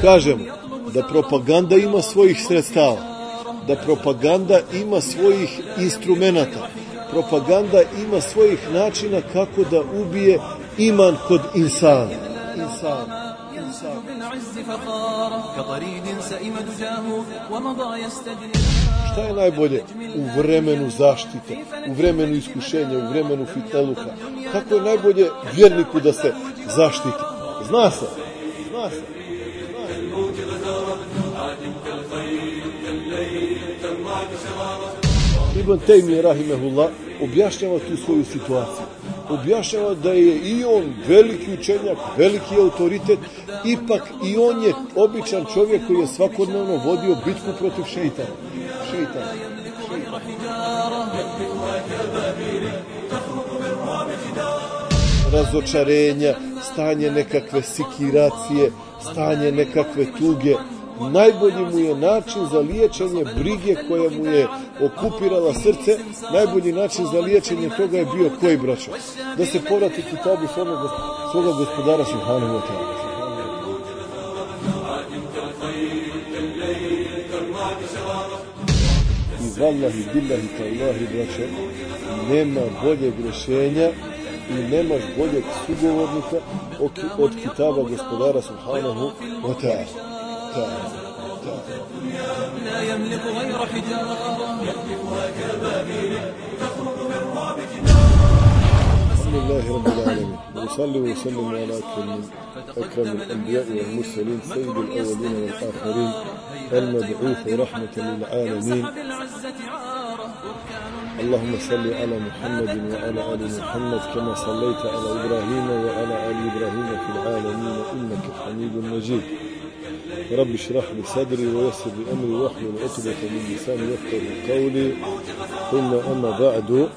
Kažemo da propaganda ima svojih sredstava, da propaganda ima svojih instrumenta, propaganda ima svojih načina kako da ubije iman kod insana. Insana. Šta je najbolje u vremenu zaštite, u vremenu iskušenja, u vremenu fitneluka? Kako je najbolje vjerniku da se zaštiti? Zna se, zna se. Ibn Taymi rahimehullah objašnjava tu svoju situaciju. Objašnjava da je i on veliki učenjak, veliki autoritet, ipak i on je običan čovjek koji je svakodnevno vodio bitku protiv šeitana. Šeitana. Razočarenja, stanje nekakve sikiracije, stanje nekakve tuge, najbolji mu je način za liječenje brige koja mu je okupirala srce, najbolji način za liječenje toga je bio koji braćo? Da se povrati kitabu svoga, svoga gospodara Subhanahu wa ta'ala. I vallahi, billahi, tallahi, braćo, nema boljeg rješenja i nemaš boljeg sugovornika od kitaba gospodara Subhanahu wa ta'ala. لا يملك غير حجارة الحمد لله رب العالمين. وصلي وسلم على أكرم الأنبياء والمرسلين سيد الأولين والآخرين المبعوث رحمة للعالمين اللهم صل على محمد وعلى آل محمد كما صليت على إبراهيم وعلى آل إبراهيم في العالمين إنك حميد مجيد رب اشرح لي صدري ويسر لي امري واحلل عقدة من لساني يفقهوا قولي ثم اما بعد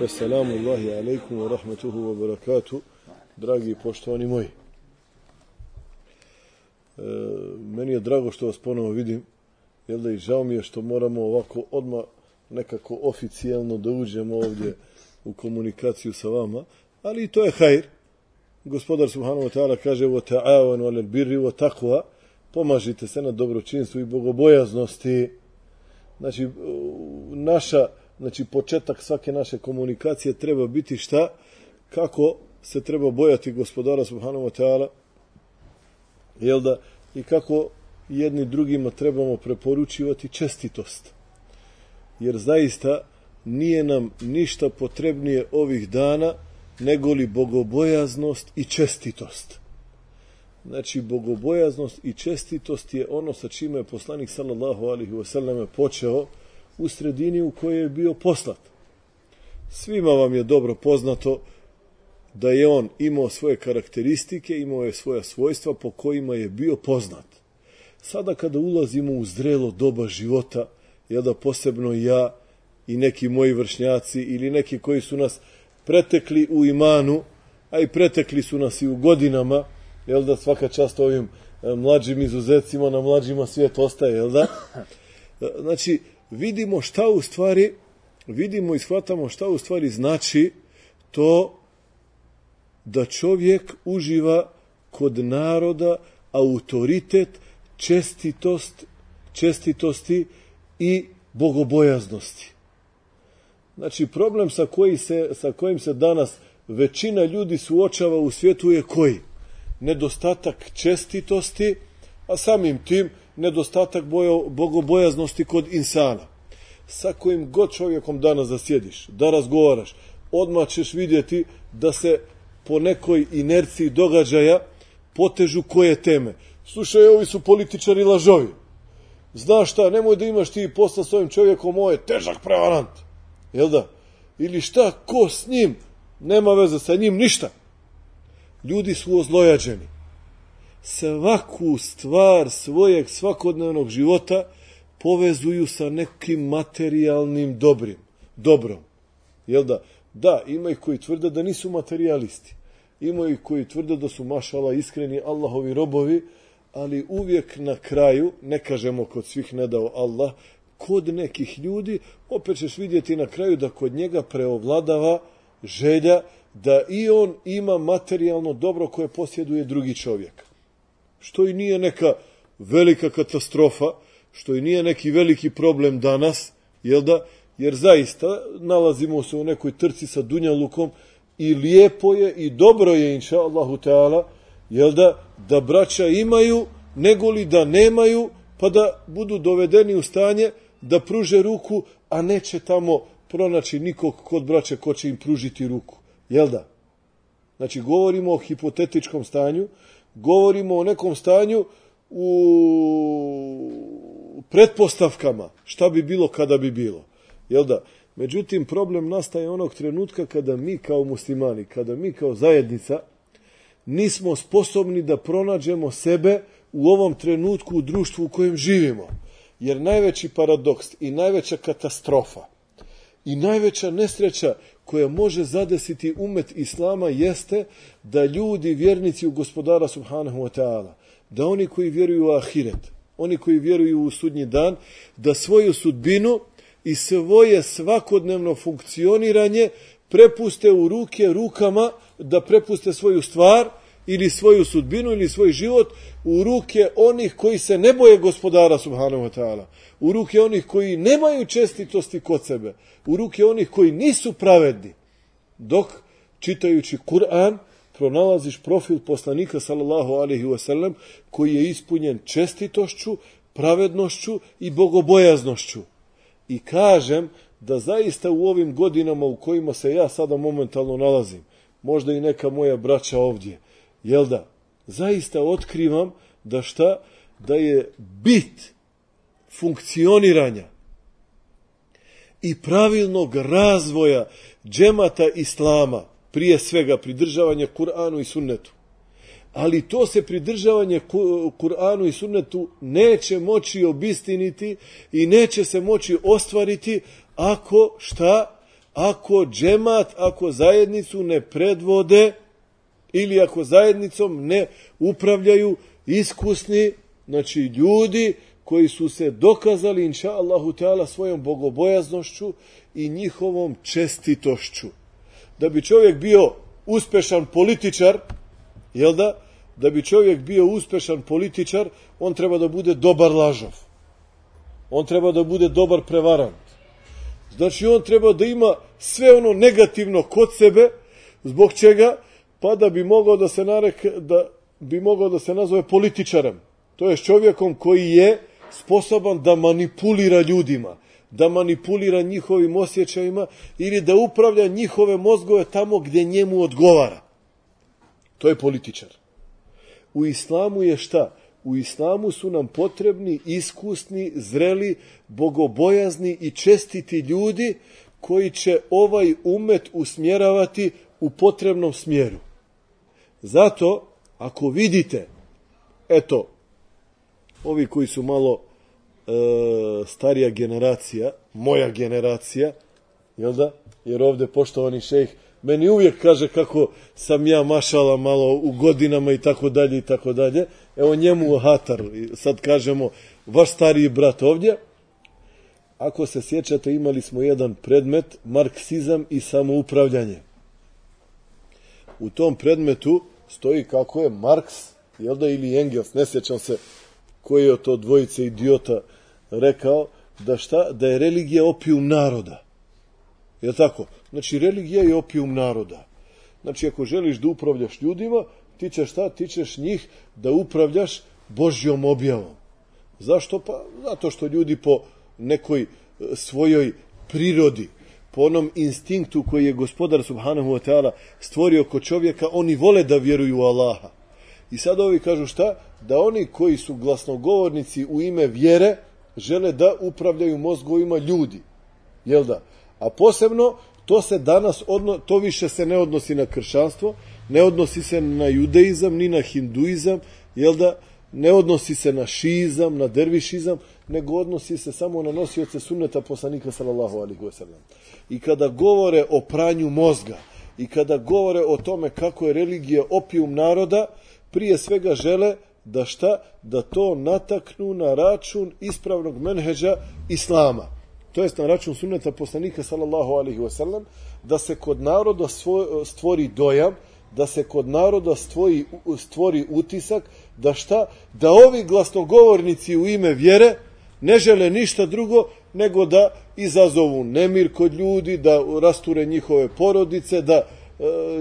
فالسلام الله عليكم ورحمته وبركاته dragi poštovani moji e, meni je drago što vas ponovo vidim jel da i žao mi je što moramo ovako odma nekako oficijalno da uđemo ovdje u komunikaciju sa vama ali to je hajr gospodar subhanahu wa ta'ala kaže wa ta'awanu alal birri wa taqwa pomažite se na dobročinstvu i bogobojaznosti. Znači, naša, znači, početak svake naše komunikacije treba biti šta? Kako se treba bojati gospodara Subhanahu wa ta'ala? Jel da? I kako jedni drugima trebamo preporučivati čestitost. Jer zaista nije nam ništa potrebnije ovih dana nego li bogobojaznost i čestitost. Znači, bogobojaznost i čestitost je ono sa čime je poslanik sallallahu alihi wasallam počeo u sredini u kojoj je bio poslat. Svima vam je dobro poznato da je on imao svoje karakteristike, imao je svoja svojstva po kojima je bio poznat. Sada kada ulazimo u zrelo doba života, ja da posebno ja i neki moji vršnjaci ili neki koji su nas pretekli u imanu, a i pretekli su nas i u godinama, jel da svaka čast ovim e, mlađim izuzecima na mlađima svijet ostaje, jel da? E, znači, vidimo šta u stvari, vidimo i shvatamo šta u stvari znači to da čovjek uživa kod naroda autoritet, čestitost, čestitosti i bogobojaznosti. Znači, problem sa, koji se, sa kojim se danas većina ljudi suočava u svijetu je koji? Nedostatak čestitosti, a samim tim nedostatak bojo, bogobojaznosti kod insana. Sa kojim god čovjekom danas zasjediš, da razgovaraš, odmah ćeš vidjeti da se po nekoj inerciji događaja potežu koje teme. Slušaj, ovi su političari lažovi. Znaš šta, nemoj da imaš ti posla s ovim čovjekom, ovo je težak prevarant. Jel da? Ili šta, ko s njim? Nema veze sa njim, ništa ljudi su ozlojađeni. Svaku stvar svojeg svakodnevnog života povezuju sa nekim materijalnim dobrim, dobrom. Jel da? Da, ima ih koji tvrde da nisu materialisti. Ima ih koji tvrde da su mašala iskreni Allahovi robovi, ali uvijek na kraju, ne kažemo kod svih ne dao Allah, kod nekih ljudi, opet ćeš vidjeti na kraju da kod njega preovladava želja da i on ima materijalno dobro koje posjeduje drugi čovjek. što i nije neka velika katastrofa, što i nije neki veliki problem danas, jel da? Jer zaista nalazimo se u nekoj trci sa Dunjalukom i lijepo je i dobro je, inša Allahu Teala, jel da, da braća imaju, nego li da nemaju, pa da budu dovedeni u stanje da pruže ruku, a neće tamo pronaći nikog kod braće ko će im pružiti ruku. Jel da? Znači, govorimo o hipotetičkom stanju, govorimo o nekom stanju u pretpostavkama šta bi bilo kada bi bilo. Jel da? Međutim, problem nastaje onog trenutka kada mi kao muslimani, kada mi kao zajednica nismo sposobni da pronađemo sebe u ovom trenutku u društvu u kojem živimo. Jer najveći paradoks i najveća katastrofa i najveća nesreća koja može zadesiti umet Islama jeste da ljudi, vjernici u gospodara Subhanahu wa ta'ala, da oni koji vjeruju u ahiret, oni koji vjeruju u sudnji dan, da svoju sudbinu i svoje svakodnevno funkcioniranje prepuste u ruke rukama, da prepuste svoju stvar ili svoju sudbinu ili svoj život u ruke onih koji se ne boje gospodara subhanahu wa ta'ala, u ruke onih koji nemaju čestitosti kod sebe, u ruke onih koji nisu pravedni. Dok, čitajući Kur'an, pronalaziš profil poslanika sallallahu alaihi wasallam koji je ispunjen čestitošću, pravednošću i bogobojaznošću. I kažem da zaista u ovim godinama u kojima se ja sada momentalno nalazim, možda i neka moja braća ovdje, jel da, zaista otkrivam da šta, da je bit funkcioniranja i pravilnog razvoja džemata islama, prije svega pridržavanje Kur'anu i sunnetu. Ali to se pridržavanje Kur'anu i sunnetu neće moći obistiniti i neće se moći ostvariti ako šta? Ako džemat, ako zajednicu ne predvode ili ako zajednicom ne upravljaju iskusni, znači ljudi koji su se dokazali, inša Allahu Teala, svojom bogobojaznošću i njihovom čestitošću da bi čovjek bio uspešan političar, jel da? Da bi čovjek bio uspešan političar, on treba da bude dobar lažov. On treba da bude dobar prevarant. Znači, on treba da ima sve ono negativno kod sebe, zbog čega, pa da bi mogao da se narek, da bi mogao da se nazove političarem. To je čovjekom koji je sposoban da manipulira ljudima, da manipulira njihovim osjećajima ili da upravlja njihove mozgove tamo gdje njemu odgovara. To je političar. U islamu je šta? U islamu su nam potrebni, iskusni, zreli, bogobojazni i čestiti ljudi koji će ovaj umet usmjeravati u potrebnom smjeru. Zato, ako vidite, eto, ovi koji su malo e, starija generacija, moja generacija, jel da? Jer ovde poštovani šejh meni uvijek kaže kako sam ja mašala malo u godinama i tako dalje i tako dalje. Evo njemu hatar, sad kažemo vaš stariji brat ovdje. Ako se sjećate, imali smo jedan predmet, marksizam i samoupravljanje. U tom predmetu stoji kako je Marks, jel da, ili Engels, ne sjećam se koji je to dvojice idiota rekao da šta da je religija opijum naroda. Je tako? Znači religija je opijum naroda. Znači ako želiš da upravljaš ljudima, ti ćeš šta? Ti ćeš njih da upravljaš Božjom objavom. Zašto? Pa zato što ljudi po nekoj e, svojoj prirodi, po onom instinktu koji je gospodar Subhanahu wa ta'ala stvorio kod čovjeka, oni vole da vjeruju u Allaha. I sad ovi kažu šta? Da oni koji su glasnogovornici u ime vjere, žele da upravljaju mozgovima ljudi. Jel da? A posebno, to se danas, odno, to više se ne odnosi na kršćanstvo, ne odnosi se na judeizam, ni na hinduizam, jel da? Ne odnosi se na šizam, na dervišizam, nego odnosi se samo na nosioce sunneta poslanika sallallahu alihi wasallam. I kada govore o pranju mozga, i kada govore o tome kako je religija opijum naroda, prije svega žele da šta? Da to nataknu na račun ispravnog menheđa Islama. To jest na račun sunneta poslanika sallallahu alihi wasallam, da se kod naroda stvori dojam da se kod naroda stvori, stvori utisak da šta? Da ovi glasnogovornici u ime vjere ne žele ništa drugo nego da izazovu nemir kod ljudi, da rasture njihove porodice, da e,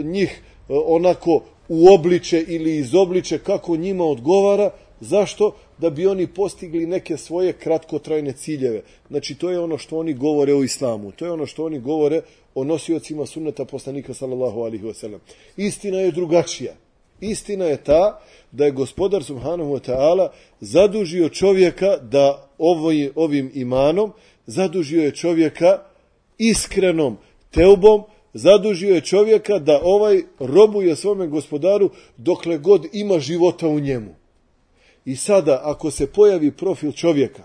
njih e, onako uobliče ili izobliče kako njima odgovara. Zašto? Da bi oni postigli neke svoje kratkotrajne ciljeve. Znači, to je ono što oni govore o islamu. To je ono što oni govore o nosiocima sunneta poslanika sallallahu alihi wasallam. Istina je drugačija. Istina je ta da je gospodar subhanahu wa ta'ala zadužio čovjeka da ovoj, ovim imanom, zadužio je čovjeka iskrenom teubom, zadužio je čovjeka da ovaj robuje svome gospodaru dokle god ima života u njemu. I sada, ako se pojavi profil čovjeka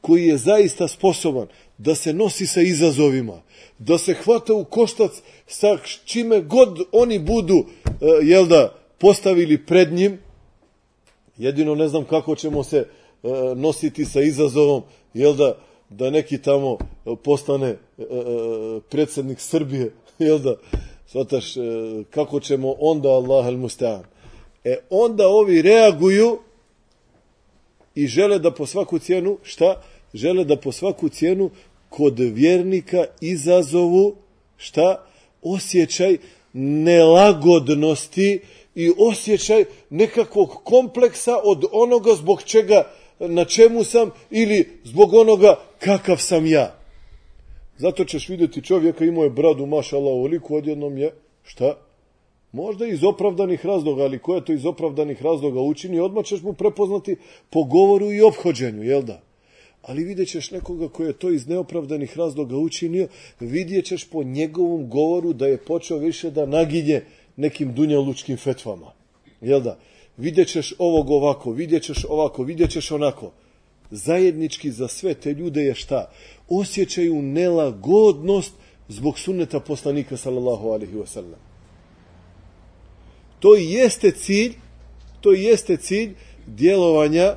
koji je zaista sposoban da se nosi sa izazovima, da se hvata u koštac sa čime god oni budu, e, jel da, postavili pred njim, jedino ne znam kako ćemo se e, nositi sa izazovom, jel da, da neki tamo postane e, e predsjednik Srbije, jel da, svataš, e, kako ćemo onda Allah al mustaan. E onda ovi reaguju i žele da po svaku cijenu, šta? Žele da po svaku cijenu kod vjernika izazovu šta? Osjećaj nelagodnosti i osjećaj nekakvog kompleksa od onoga zbog čega, na čemu sam ili zbog onoga kakav sam ja. Zato ćeš vidjeti čovjeka imao je bradu, mašala, ovoliko odjednom je, šta? Možda iz opravdanih razloga, ali koje to iz opravdanih razloga učini, odmah ćeš mu prepoznati po govoru i obhođenju, jel da? ali vidjet ćeš nekoga koji je to iz neopravdanih razloga učinio, vidjet ćeš po njegovom govoru da je počeo više da naginje nekim dunjalučkim fetvama. Jel da? Vidjet ćeš ovog ovako, vidjet ćeš ovako, vidjet ćeš onako. Zajednički za sve te ljude je šta? Osjećaju nelagodnost zbog sunneta poslanika sallallahu alihi wasallam. To jeste cilj, to jeste cilj djelovanja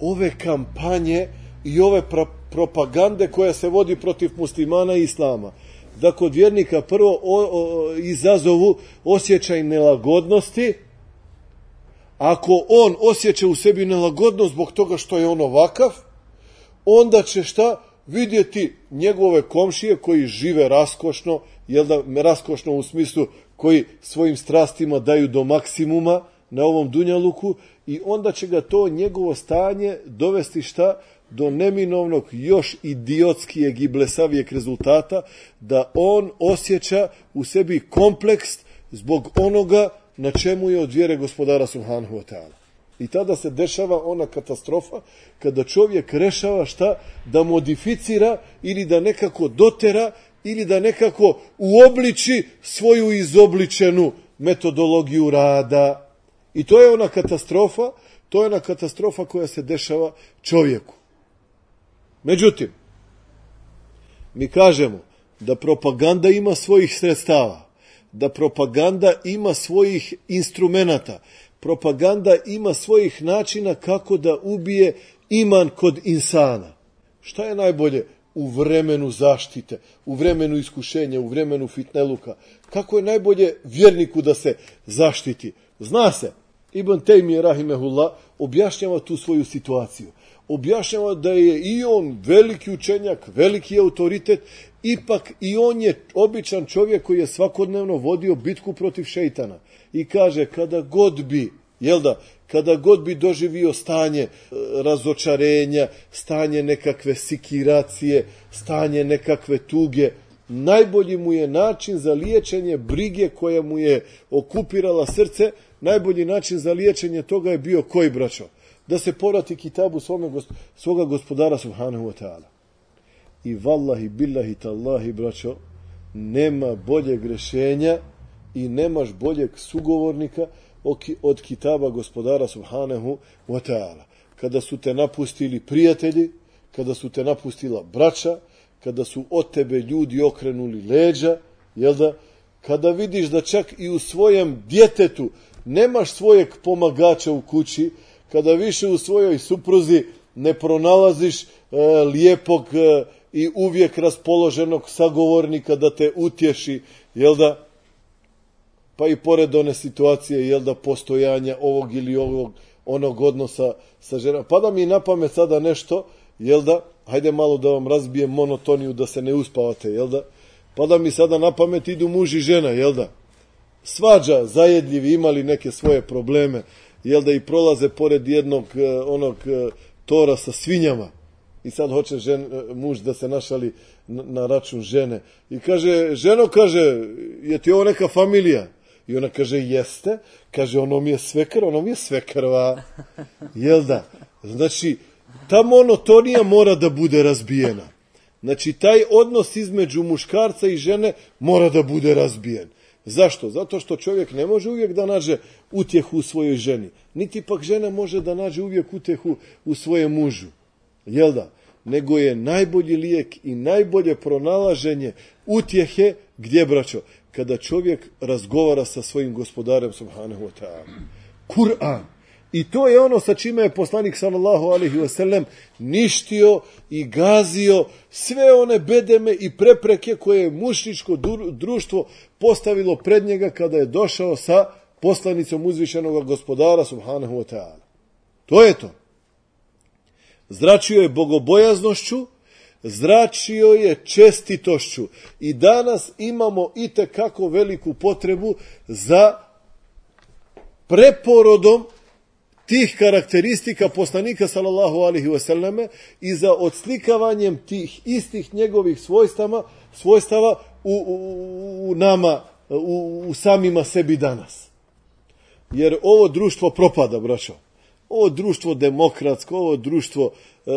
ove kampanje i ove propagande koja se vodi protiv muslimana i islama. Da kod vjernika prvo o, o, izazovu osjećaj nelagodnosti, ako on osjeća u sebi nelagodnost zbog toga što je on ovakav, onda će šta? Vidjeti njegove komšije koji žive raskošno, jel da raskošno u smislu koji svojim strastima daju do maksimuma na ovom dunjaluku i onda će ga to njegovo stanje dovesti šta? Do neminovnog još idiotskijeg i blesavijeg rezultata da on osjeća u sebi kompleks zbog onoga na čemu je od vjere gospodara Subhanahu wa ta'ala. I tada se dešava ona katastrofa kada čovjek rešava šta da modificira ili da nekako dotera ili da nekako uobliči svoju izobličenu metodologiju rada. I to je ona katastrofa, to je ona katastrofa koja se dešava čovjeku. Međutim, mi kažemo da propaganda ima svojih sredstava, da propaganda ima svojih instrumenata, propaganda ima svojih načina kako da ubije iman kod insana. Šta je najbolje u vremenu zaštite, u vremenu iskušenja, u vremenu fitneluka? Kako je najbolje vjerniku da se zaštiti? Zna se, Ibn Taymi Rahimehullah objašnjava tu svoju situaciju objašnjava da je i on veliki učenjak, veliki autoritet, ipak i on je običan čovjek koji je svakodnevno vodio bitku protiv šeitana. I kaže, kada god bi, jel da, kada god bi doživio stanje e, razočarenja, stanje nekakve sikiracije, stanje nekakve tuge, najbolji mu je način za liječenje brige koja mu je okupirala srce, najbolji način za liječenje toga je bio koji braćo? Da se porati kitabu svome, svoga gospodara subhanahu wa ta'ala. I vallahi, billahi, tallahi, braćo, nema boljeg rešenja i nemaš boljeg sugovornika od kitaba gospodara subhanahu wa ta'ala. Kada su te napustili prijatelji, kada su te napustila braća, kada su od tebe ljudi okrenuli leđa, jel da? Kada vidiš da čak i u svojem djetetu nemaš svojeg pomagača u kući, kada više u svojoj supruzi ne pronalaziš e, lijepog e, i uvijek raspoloženog sagovornika da te utješi, jel da? pa i pored one situacije, jel da, postojanja ovog ili ovog, onog odnosa sa ženom. Pada mi na pamet sada nešto, jel da, hajde malo da vam razbijem monotoniju da se ne uspavate, jel da? Pada mi sada na pamet idu muž i žena, jel da? Svađa, zajedljivi, imali neke svoje probleme, jel da i prolaze pored jednog e, onog e, tora sa svinjama. I sad hoće žen, e, muž da se našali na, na račun žene. I kaže, ženo, kaže, je ti ovo neka familija? I ona kaže, jeste. Kaže, ono mi je svekar, ono mi je svekarva. Jel da? Znači, ta monotonija mora da bude razbijena. Znači, taj odnos između muškarca i žene mora da bude razbijen. Zašto? Zato što čovjek ne može uvijek da nađe utjehu u svojoj ženi. Niti pak žena može da nađe uvijek utjehu u svojem mužu. Jel da? Nego je najbolji lijek i najbolje pronalaženje utjehe gdje, braćo? Kada čovjek razgovara sa svojim gospodarem, subhanahu wa ta'ala. Kur'an. I to je ono sa čime je poslanik sallallahu alaihi wa sallam ništio i gazio sve one bedeme i prepreke koje je mušničko društvo postavilo pred njega kada je došao sa poslanicom uzvišenog gospodara subhanahu wa ta'ala. To je to. Zračio je bogobojaznošću, zračio je čestitošću i danas imamo i kako veliku potrebu za preporodom tih karakteristika poslanika sallallahu alihi wasallame i za odslikavanjem tih istih njegovih svojstava, svojstava u, u, u nama, u, u samima sebi danas. Jer ovo društvo propada, braćo. Ovo društvo demokratsko, ovo društvo e,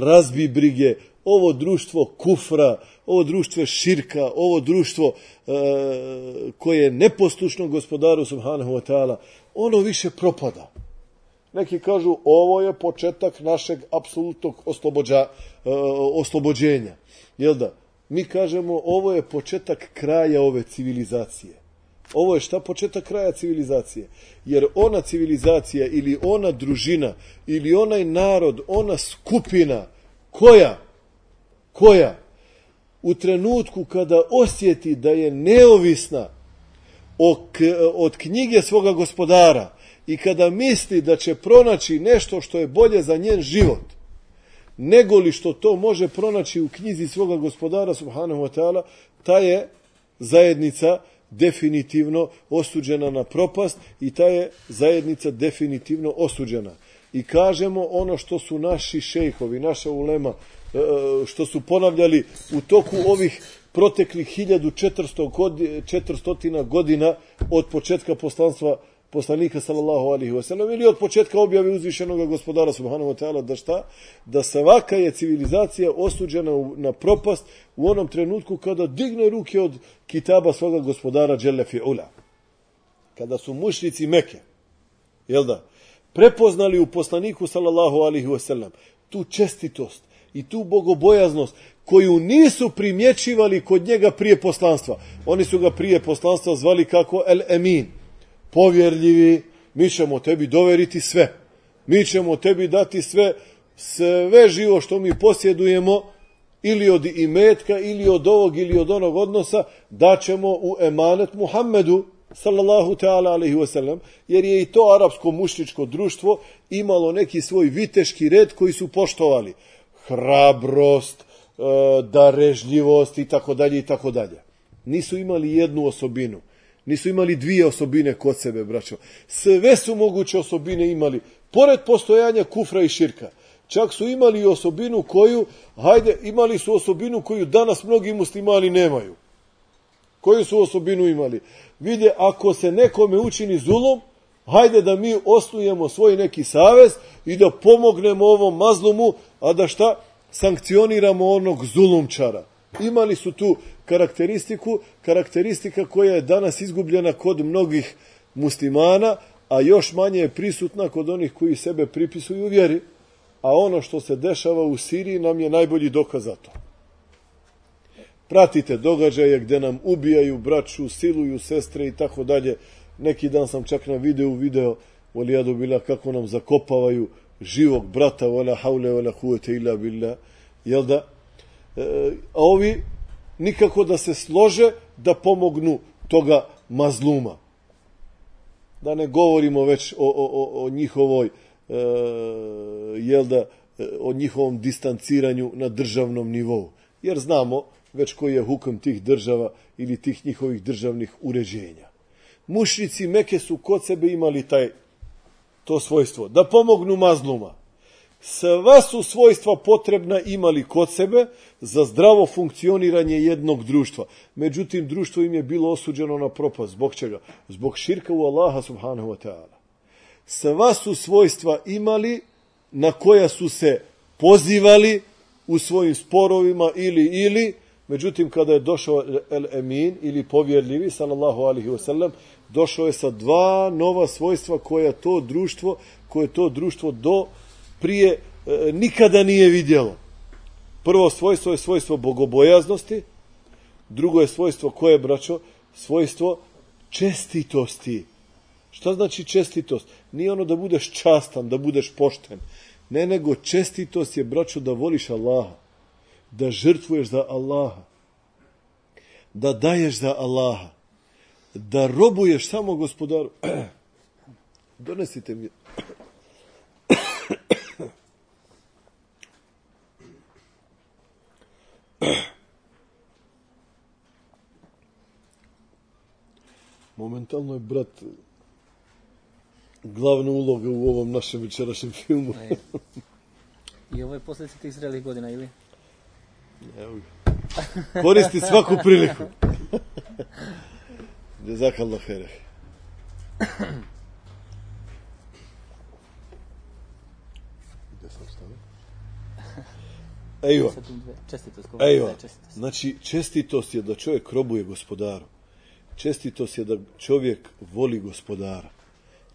razbi brige, ovo društvo kufra, ovo društvo širka, ovo društvo e, koje je neposlušno gospodaru subhanahu wa ta'ala, ono više propada. Neki kažu ovo je početak našeg apsolutnog oslobođa, e, oslobođenja. Jel da? Mi kažemo ovo je početak kraja ove civilizacije. Ovo je šta početak kraja civilizacije? Jer ona civilizacija ili ona družina ili onaj narod, ona skupina koja, koja u trenutku kada osjeti da je neovisna od knjige svoga gospodara, i kada misli da će pronaći nešto što je bolje za njen život, nego li što to može pronaći u knjizi svoga gospodara, subhanahu wa ta'ala, ta je zajednica definitivno osuđena na propast i ta je zajednica definitivno osuđena. I kažemo ono što su naši šejhovi, naša ulema, e, što su ponavljali u toku ovih proteklih 1400 godina od početka poslanstva poslanika sallallahu alaihi wasallam ili od početka objave uzvišenog gospodara subhanahu wa ta'ala da šta? Da svaka je civilizacija osuđena na propast u onom trenutku kada digne ruke od kitaba svoga gospodara Đelle fi'ula. Kada su mušnici Meke, jel da, prepoznali u poslaniku sallallahu alaihi wasallam tu čestitost i tu bogobojaznost koju nisu primjećivali kod njega prije poslanstva. Oni su ga prije poslanstva zvali kako El Emin povjerljivi, mi ćemo tebi doveriti sve. Mi ćemo tebi dati sve, sve živo što mi posjedujemo, ili od imetka, ili od ovog, ili od onog odnosa, daćemo u emanet Muhammedu, sallallahu ta'ala alaihi wasallam, jer je i to arapsko mušničko društvo imalo neki svoj viteški red koji su poštovali. Hrabrost, e, darežljivost i tako dalje i tako dalje. Nisu imali jednu osobinu nisu imali dvije osobine kod sebe, braćo. Sve su moguće osobine imali, pored postojanja kufra i širka. Čak su imali osobinu koju, hajde, imali su osobinu koju danas mnogi muslimani nemaju. Koju su osobinu imali? Vide, ako se nekome učini zulom, hajde da mi osnujemo svoj neki savez i da pomognemo ovom mazlumu, a da šta? Sankcioniramo onog zulumčara. Imali su tu karakteristiku, karakteristika koja je danas izgubljena kod mnogih muslimana, a još manje je prisutna kod onih koji sebe pripisuju vjeri, a ono što se dešava u Siriji nam je najbolji dokaz za to. Pratite događaje gdje nam ubijaju braću, siluju sestre i tako dalje. Neki dan sam čak na videu video Olijadu bila kako nam zakopavaju živog brata, wala haule, wala huvete ila billah. Jel da? E, a ovi nikako da se slože da pomognu toga mazluma. Da ne govorimo već o, o, o, o njihovoj, e, jel da, e, o njihovom distanciranju na državnom nivou. Jer znamo već koji je hukom tih država ili tih njihovih državnih uređenja. Mušnici Meke su kod sebe imali taj to svojstvo, da pomognu mazluma. Sva su svojstva potrebna imali kod sebe za zdravo funkcioniranje jednog društva. Međutim, društvo im je bilo osuđeno na propast. Zbog čega? Zbog širka u Allaha subhanahu wa ta'ala. Sva su svojstva imali na koja su se pozivali u svojim sporovima ili ili Međutim, kada je došao El Emin ili povjerljivi, sallallahu alihi wasallam, došao je sa dva nova svojstva koja to društvo, koje to društvo do prije e, nikada nije vidjelo. Prvo svojstvo je svojstvo bogobojaznosti, drugo je svojstvo koje, braćo, svojstvo čestitosti. Šta znači čestitost? Nije ono da budeš častan, da budeš pošten. Ne, nego čestitost je, braćo, da voliš Allaha da žrtvuješ za Allaha, da daješ za Allaha, da robuješ samo gospodaru. Donesite mi. Momentalno je brat glavna uloga u ovom našem večerašnjem filmu. I ovo je posljedice tih zrelih godina, ili? Evo ga. Koristi svaku priliku. Jezak Allah hereh. Gdje sam stavio? Ejva. Čestitost. Ejva. Znači, čestitost je da čovjek robuje gospodaru. Čestitost je da čovjek voli gospodara.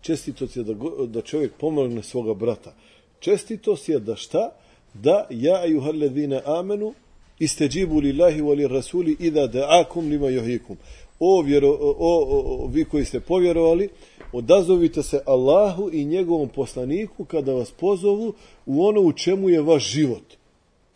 Čestitost je da, da čovjek pomogne svoga brata. Čestitost je da šta? Da ja i uhalledine amenu isteđibu lillahi wa rasuli i da da'akum lima johikum. O, vjero, o, o, o, vi koji ste povjerovali, odazovite se Allahu i njegovom poslaniku kada vas pozovu u ono u čemu je vaš život.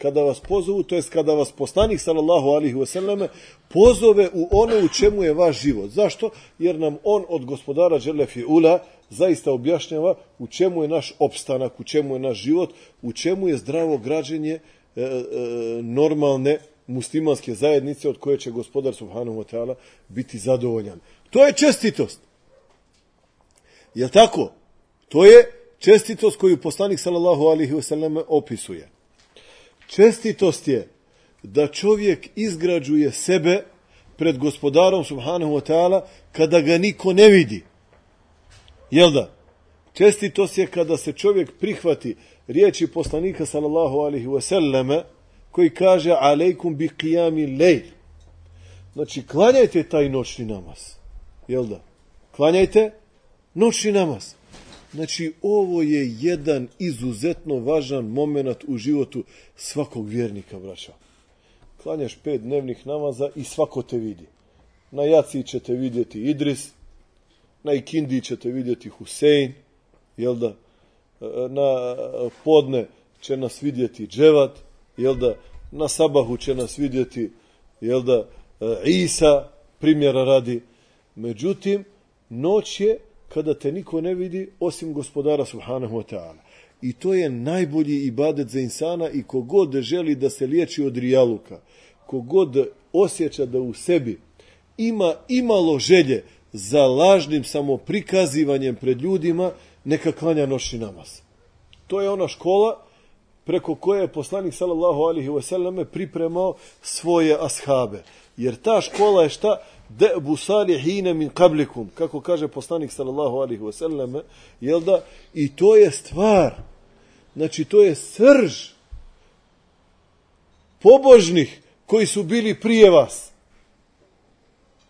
Kada vas pozovu, to jest kada vas poslanik sallallahu alihi wasallam pozove u ono u čemu je vaš život. Zašto? Jer nam on od gospodara Đelefi Ula zaista objašnjava u čemu je naš opstanak, u čemu je naš život, u čemu je zdravo građenje E, e, normalne muslimanske zajednice od koje će gospodar subhanahu wa ta'ala biti zadovoljan. To je čestitost. Je tako? To je čestitost koju poslanik sallallahu alihi wasallam opisuje. Čestitost je da čovjek izgrađuje sebe pred gospodarom subhanahu wa ta'ala kada ga niko ne vidi. Jel da? Čestitost je kada se čovjek prihvati riječi poslanika sallallahu alaihi wa sallame koji kaže alejkum bi qiyami lejl. Znači, klanjajte taj noćni namaz. Jel da? Klanjajte noćni namaz. Znači, ovo je jedan izuzetno važan moment u životu svakog vjernika, braća. Klanjaš pet dnevnih namaza i svako te vidi. Na jaci ćete vidjeti Idris, na ikindi ćete vidjeti Husein, jel da? na podne će nas vidjeti dževat, jel da, na sabahu će nas vidjeti, jel da, Isa, primjera radi. Međutim, noć je kada te niko ne vidi osim gospodara subhanahu wa ta'ala. I to je najbolji ibadet za insana i kogod želi da se liječi od rijaluka, kogod osjeća da u sebi ima imalo želje za lažnim samoprikazivanjem pred ljudima, neka klanja noćni namaz. To je ona škola preko koje je poslanik sallallahu alihi wasallam pripremao svoje ashabe. Jer ta škola je šta? Debu salihine min kablikum. Kako kaže poslanik sallallahu alihi wasallam. Jel da? I to je stvar. Znači to je srž pobožnih koji su bili prije vas.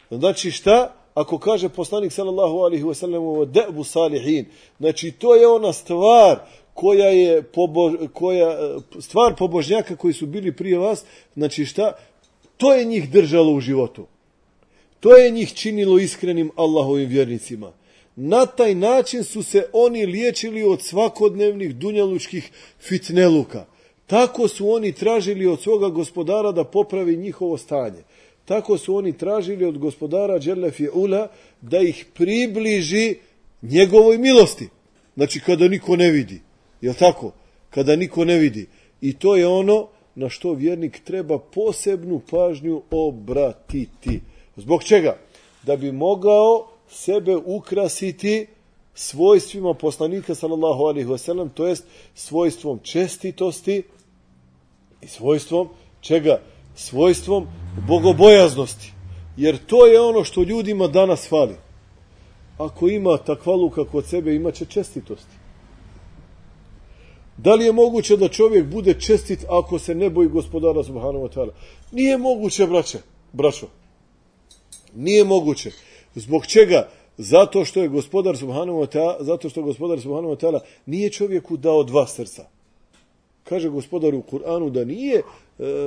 Znači šta? ako kaže poslanik sallallahu alihi wasallam de'bu salihin, znači to je ona stvar koja je pobo, koja, stvar pobožnjaka koji su bili prije vas, znači šta? To je njih držalo u životu. To je njih činilo iskrenim Allahovim vjernicima. Na taj način su se oni liječili od svakodnevnih dunjalučkih fitneluka. Tako su oni tražili od svoga gospodara da popravi njihovo stanje. tako su oni tražili od gospodara Đerlefje Ula da ih približi njegovoj milosti. Znači kada niko ne vidi. Je tako? Kada niko ne vidi. I to je ono na što vjernik treba posebnu pažnju obratiti. Zbog čega? Da bi mogao sebe ukrasiti svojstvima poslanika sallallahu alaihi wasallam, to jest svojstvom čestitosti i svojstvom čega? Svojstvom bogobojaznosti. Jer to je ono što ljudima danas fali. Ako ima takvaluka kod sebe, imaće čestitosti. Da li je moguće da čovjek bude čestit ako se ne boji gospodara subhanahu wa ta'ala? Nije moguće, braće, braćo. Nije moguće. Zbog čega? Zato što je gospodar subhanahu wa ta'ala, zato što gospodar subhanahu wa ta'ala nije čovjeku dao dva srca. Kaže gospodar u Kur'anu da nije e,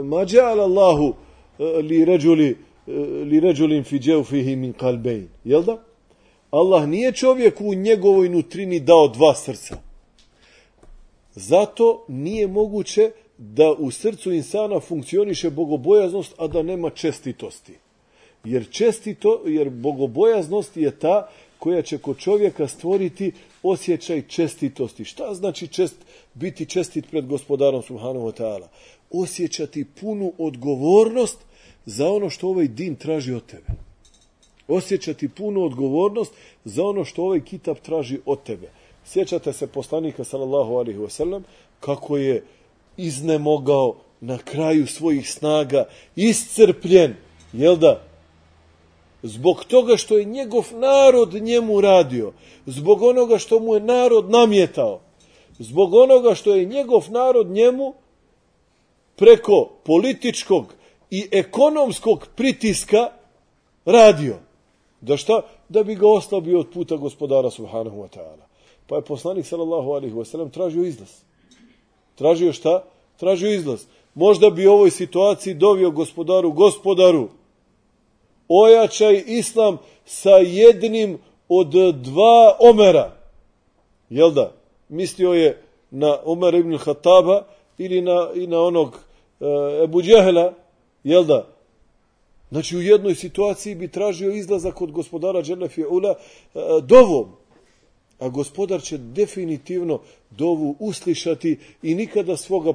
mađal Allahu e, li ređuli e, li ređulim fi fihi min kalbein. Jel da? Allah nije čovjeku u njegovoj nutrini dao dva srca. Zato nije moguće da u srcu insana funkcioniše bogobojaznost, a da nema čestitosti. Jer čestito, jer bogobojaznost je ta koja će kod čovjeka stvoriti osjećaj čestitosti. Šta znači čest, biti čestit pred gospodarom Subhanahu wa ta'ala? Osjećati punu odgovornost za ono što ovaj din traži od tebe. Osjećati punu odgovornost za ono što ovaj kitab traži od tebe. Sjećate se poslanika sallallahu alaihi wasallam kako je iznemogao na kraju svojih snaga, iscrpljen, jel da? Zbog toga što je njegov narod njemu radio, zbog onoga što mu je narod namjetao, zbog onoga što je njegov narod njemu preko političkog i ekonomskog pritiska radio. Da šta? Da bi ga oslabio od puta gospodara subhanahu wa ta'ala. Pa je poslanik sallallahu alaihi wa sallam tražio izlaz. Tražio šta? Tražio izlaz. Možda bi u ovoj situaciji dovio gospodaru, gospodaru, ojačaj islam sa jednim od dva omera. Jel da? Mislio je na Omer ibn Khattaba ili na, i na onog e, Ebu Džehela. Jel da? Znači u jednoj situaciji bi tražio izlazak od gospodara Dželefija Ula e, dovom a gospodar će definitivno dovu uslišati i nikada svoga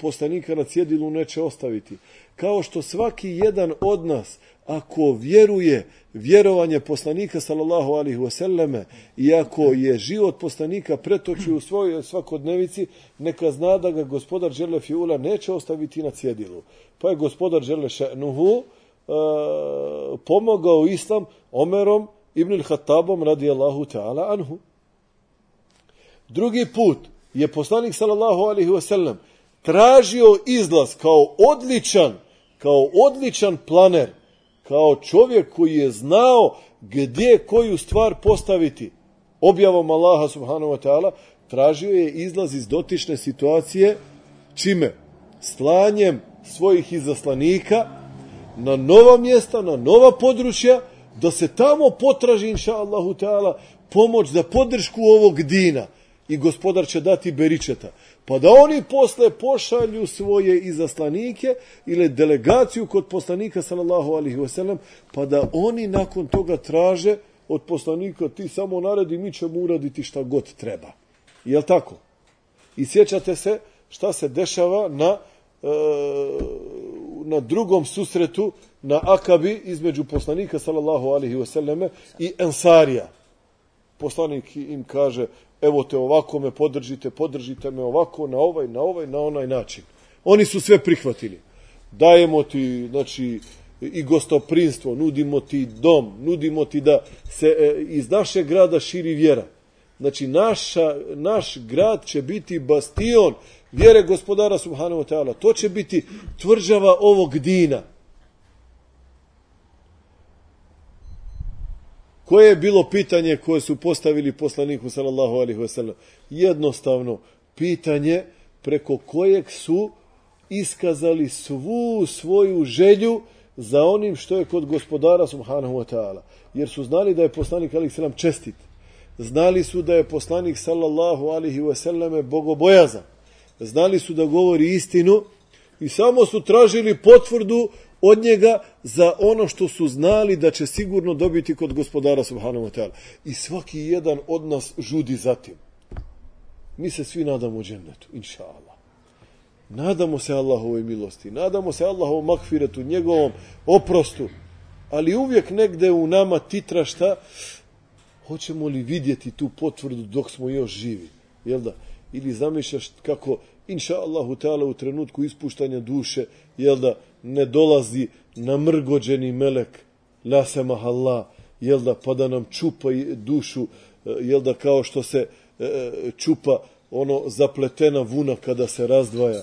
poslanika na cjedilu neće ostaviti. Kao što svaki jedan od nas, ako vjeruje vjerovanje poslanika sallallahu alihi wasallame i ako je život poslanika pretočio u svojoj svakodnevici, neka zna da ga gospodar Žele Fiula neće ostaviti na cjedilu. Pa je gospodar Žele Še'nuhu uh, pomogao islam Omerom Ibn al-Hattabom radijallahu ta'ala anhu. Drugi put je poslanik sallallahu alaihi wa sallam tražio izlaz kao odličan, kao odličan planer, kao čovjek koji je znao gdje koju stvar postaviti objavom Allaha subhanahu wa ta'ala, tražio je izlaz iz dotične situacije čime? Slanjem svojih izaslanika na nova mjesta, na nova područja, da se tamo potraži, inša Allahu ta'ala, pomoć za podršku ovog dina – i gospodar će dati beričeta. Pa da oni posle pošalju svoje izaslanike ili delegaciju kod poslanika sallallahu alaihi wasallam, pa da oni nakon toga traže od poslanika ti samo naredi, mi ćemo uraditi šta god treba. Jel tako? I sjećate se šta se dešava na, e, na drugom susretu na Akabi između poslanika sallallahu alaihi wasallam i Ensarija. Poslanik im kaže, evo te ovako me podržite, podržite me ovako, na ovaj, na ovaj, na onaj način. Oni su sve prihvatili. Dajemo ti, znači, i gostoprinstvo, nudimo ti dom, nudimo ti da se e, iz našeg grada širi vjera. Znači, naša, naš grad će biti bastion vjere gospodara Subhanahu wa ta'ala. To će biti tvrđava ovog dina. Koje je bilo pitanje koje su postavili poslaniku sallallahu alaihi wasallam? Jednostavno pitanje preko kojeg su iskazali svu svoju želju za onim što je kod gospodara subhanahu wa ta'ala. Jer su znali da je poslanik alaihi sallam čestit. Znali su da je poslanik sallallahu alaihi wasallam bogobojazan. Znali su da govori istinu i samo su tražili potvrdu od njega za ono što su znali da će sigurno dobiti kod gospodara subhanahu wa ta'ala. I svaki jedan od nas žudi za tim. Mi se svi nadamo džennetu, inša Allah. Nadamo se Allahovoj milosti, nadamo se Allahovom makfiretu, njegovom oprostu, ali uvijek negde u nama titra šta? Hoćemo li vidjeti tu potvrdu dok smo još živi? Jel da? Ili zamišljaš kako, inša Allahu ta'ala, u trenutku ispuštanja duše, jel da, ne dolazi namrgođeni melek, la se mahalla, jel da, pa da nam čupa dušu, e, jel da, kao što se e, e, čupa ono zapletena vuna kada se razdvaja.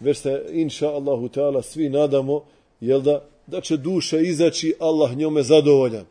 Već se, inša Allahu ta'ala, svi nadamo, jel da, da će duša izaći Allah njome zadovoljan.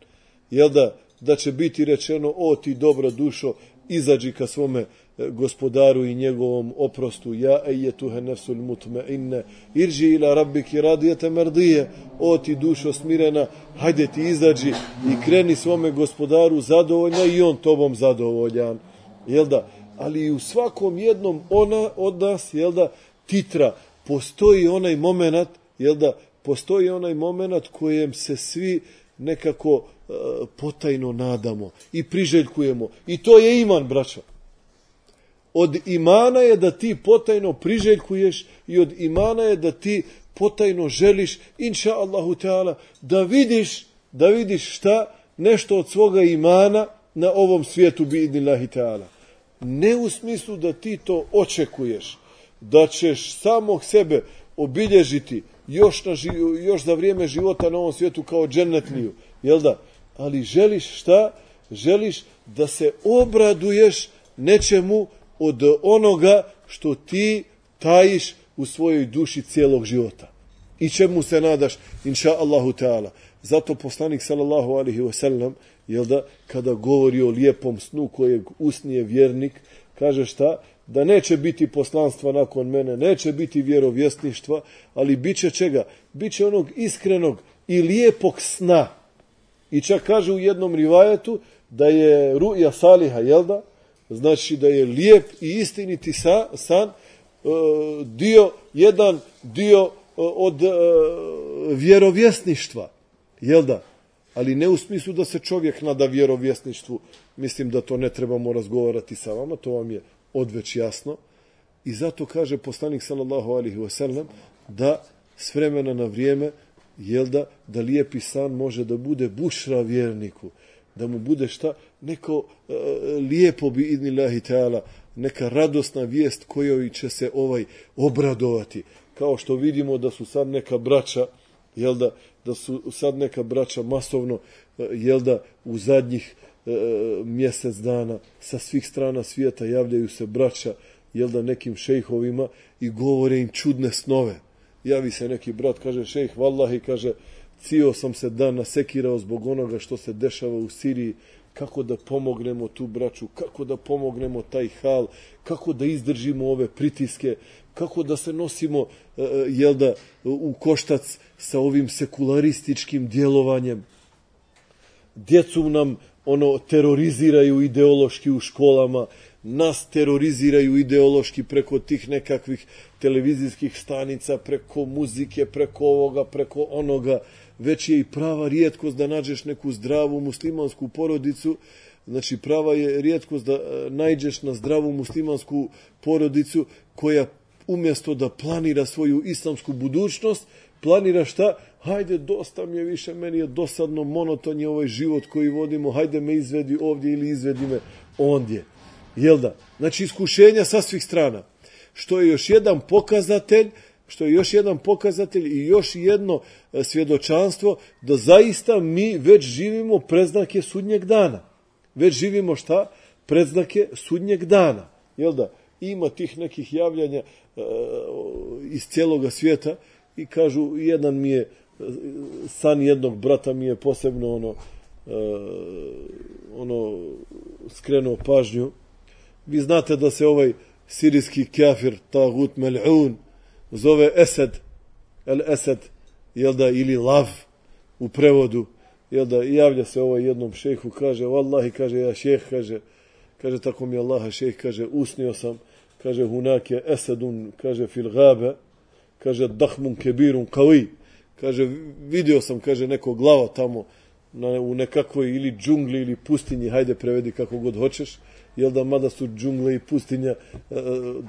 Jel da, da će biti rečeno, o ti dobra dušo, izađi ka svome gospodaru i njegovom oprostu ja ejetuhe nefsul mutmeinne irži ila rabbiki radijete merdije o ti dušo smirena hajde ti izađi i kreni svome gospodaru zadovoljna i on tobom zadovoljan. Jel da? Ali u svakom jednom ona od nas jel da titra postoji onaj moment jel da postoji onaj moment kojem se svi nekako e, potajno nadamo i priželjkujemo. I to je iman braćo od imana je da ti potajno priželjkuješ i od imana je da ti potajno želiš, inša Allahu Teala, da vidiš, da vidiš šta, nešto od svoga imana na ovom svijetu bi idnillahi Teala. Ne u smislu da ti to očekuješ, da ćeš samog sebe obilježiti još, na, još za vrijeme života na ovom svijetu kao džennetliju, jel da? Ali želiš šta? Želiš da se obraduješ nečemu od onoga što ti tajiš u svojoj duši cijelog života. I čemu se nadaš, inša Allahu Teala. Zato poslanik sallallahu alihi wasallam, jel da, kada govori o lijepom snu kojeg usnije vjernik, kaže šta? Da neće biti poslanstva nakon mene, neće biti vjerovjesništva, ali bit će čega? Biće onog iskrenog i lijepog sna. I čak kaže u jednom rivajetu da je ruja saliha, jel da? Znači da je lijep i istiniti sa, san, e, dio, jedan dio e, od e, vjerovjesništva. Jel da? Ali ne u smislu da se čovjek nada vjerovjesništvu. Mislim da to ne trebamo razgovarati sa vama, to vam je odveć jasno. I zato kaže poslanik sallallahu alihi wasallam da s vremena na vrijeme jel da, da lijepi san može da bude bušra vjerniku da mu bude šta? Neko e, e, lijepo bi idnillahi ta'ala neka radosna vijest kojoj će se ovaj obradovati. Kao što vidimo da su sad neka braća jel da, da su sad neka braća masovno e, jel da u zadnjih e, mjesec dana sa svih strana svijeta javljaju se braća jel da nekim šejhovima i govore im čudne snove. Javi se neki brat kaže šejh vallahi kaže cio sam se dan nasekirao zbog onoga što se dešava u Siriji, kako da pomognemo tu braću, kako da pomognemo taj hal, kako da izdržimo ove pritiske, kako da se nosimo e, e, jel da, u koštac sa ovim sekularističkim djelovanjem. Djecu nam ono teroriziraju ideološki u školama, nas teroriziraju ideološki preko tih nekakvih televizijskih stanica, preko muzike, preko ovoga, preko onoga već je i prava rijetkost da nađeš neku zdravu muslimansku porodicu, znači prava je rijetkost da e, nađeš na zdravu muslimansku porodicu koja umjesto da planira svoju islamsku budućnost, planira šta? Hajde, dosta mi je više, meni je dosadno, monoton je ovaj život koji vodimo, hajde me izvedi ovdje ili izvedi me ondje. Jel da? Znači, iskušenja sa svih strana. Što je još jedan pokazatelj što je još jedan pokazatelj i još jedno e, svjedočanstvo da zaista mi već živimo predznake sudnjeg dana. Već živimo šta? Predznake sudnjeg dana. Jel da? Ima tih nekih javljanja e, iz cijeloga svijeta i kažu, jedan mi je, e, san jednog brata mi je posebno ono, ono skrenuo pažnju. Vi znate da se ovaj sirijski kafir, Tagut Mel'un, zove Esed, El Esed, jel da, ili Lav u prevodu, jel da, javlja se ovaj jednom šehu, kaže, vallahi, kaže, ja šeh, kaže, kaže, tako mi Allaha šeh, kaže, usnio sam, kaže, hunak je Esedun, kaže, fil gabe, kaže, dahmun kebirun kavi, Kaže, vidio sam, kaže, neko glava tamo na, u nekakvoj ili džungli ili pustinji, hajde prevedi kako god hoćeš, jel da mada su džungle i pustinja e, e